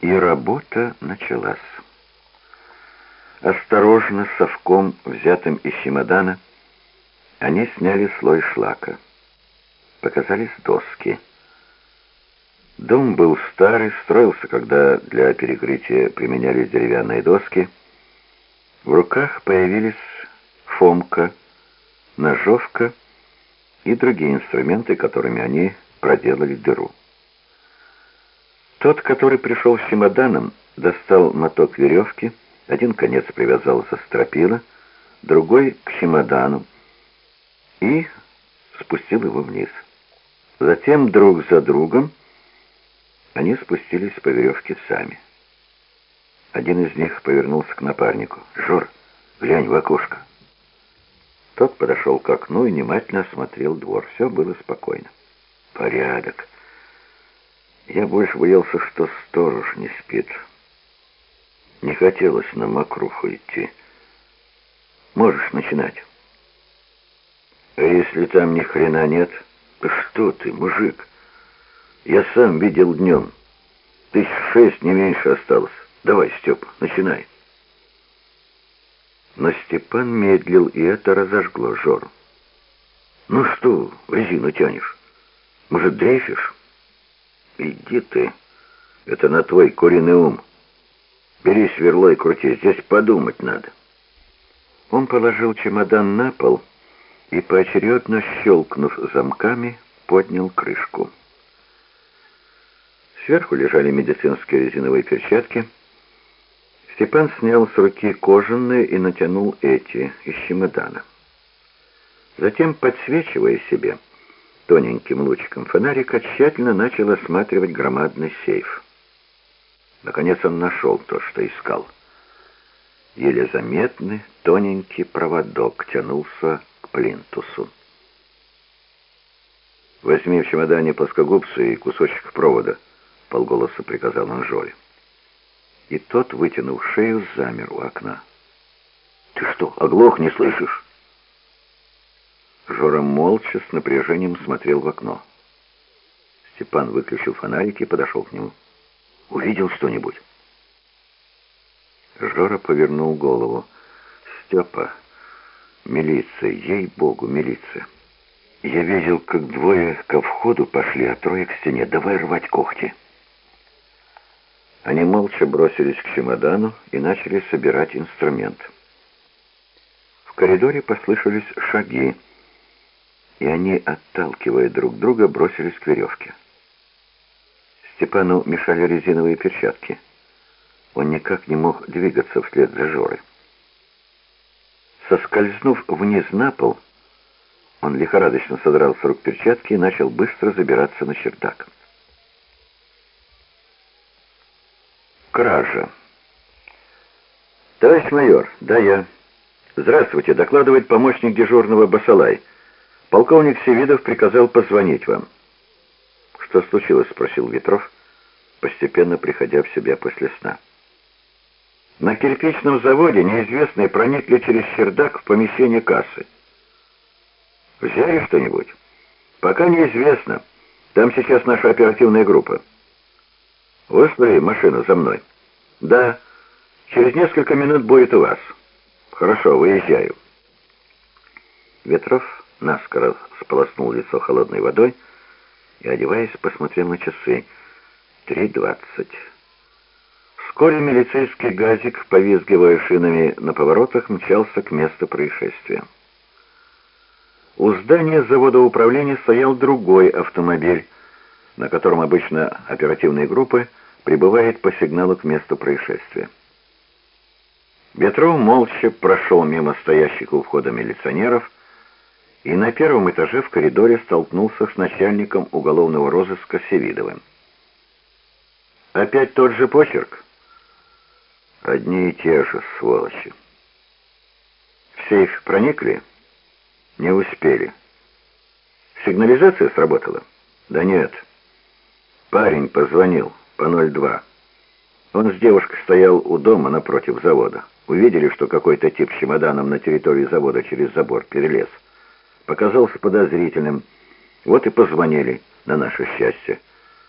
И работа началась. Осторожно, совком, взятым из чемодана, они сняли слой шлака. Показались доски. Дом был старый, строился, когда для перекрытия применялись деревянные доски. В руках появились фомка, ножовка и другие инструменты, которыми они проделали дыру. Тот, который пришел с чемоданом, достал моток веревки, один конец привязал за стропила, другой к чемодану и спустил его вниз. Затем друг за другом они спустились по веревке сами. Один из них повернулся к напарнику. «Жор, глянь в окошко». Тот подошел к окну и внимательно осмотрел двор. Все было спокойно. «Порядок». Я больше боялся, что сторож не спит. Не хотелось на мокруху идти. Можешь начинать. А если там ни хрена нет? Да что ты, мужик? Я сам видел днем. Тысяч шесть, не меньше осталось. Давай, Степ, начинай. Но Степан медлил, и это разожгло Жору. «Ну что, резину тянешь? Может, дрейфишь?» «Иди ты, это на твой куриный ум. Бери сверло и крути, здесь подумать надо». Он положил чемодан на пол и, поочередно щелкнув замками, поднял крышку. Сверху лежали медицинские резиновые перчатки. Степан снял с руки кожаные и натянул эти из чемодана. Затем, подсвечивая себе тоненьким лучиком фонарика, тщательно начал осматривать громадный сейф. Наконец он нашел то, что искал. Еле заметный тоненький проводок тянулся к плинтусу. «Возьми в чемодане плоскогубцы и кусочек провода», — полголоса приказал он Жоле. И тот, вытянув шею, замер у окна. «Ты что, оглох, не слышишь?» Жора молча с напряжением смотрел в окно. Степан выключил фонарик и подошел к нему. «Увидел что-нибудь?» Жора повернул голову. «Степа, милиция, ей-богу, милиция. Я видел, как двое ко входу пошли, а трое к стене. Давай рвать когти». Они молча бросились к чемодану и начали собирать инструмент. В коридоре послышались шаги, и они, отталкивая друг друга, бросились к веревке. Степану мешали резиновые перчатки. Он никак не мог двигаться вслед за Жорой. Соскользнув вниз на пол, он лихорадочно содрал с рук перчатки и начал быстро забираться на чердак. Кража. Товарищ майор, да я. Здравствуйте, докладывает помощник дежурного Басалай. Полковник Севидов приказал позвонить вам. Что случилось, спросил Ветров, постепенно приходя в себя после сна. На кирпичном заводе неизвестные проникли через чердак в помещение кассы. Взяли что-нибудь? Пока неизвестно. Там сейчас наша оперативная группа. «Выслали машину за мной?» «Да. Через несколько минут будет у вас». «Хорошо, выезжаю». Ветров наскоро сполоснул лицо холодной водой и, одеваясь, посмотрел на часы. «Три двадцать». Вскоре милицейский газик, повизгивая шинами на поворотах, мчался к месту происшествия. У здания завода управления стоял другой автомобиль, на котором обычно оперативные группы прибывает по сигналу к месту происшествия. Ветров молча прошел мимо стоящих у входа милиционеров и на первом этаже в коридоре столкнулся с начальником уголовного розыска Севидовым. «Опять тот же почерк?» «Одни и те же, сволочи». «В сейф проникли?» «Не успели». «Сигнализация сработала?» «Да нет». Парень позвонил по 02. Он с девушкой стоял у дома напротив завода. Увидели, что какой-то тип с чемоданом на территории завода через забор перелез. Показался подозрительным. Вот и позвонили, на наше счастье.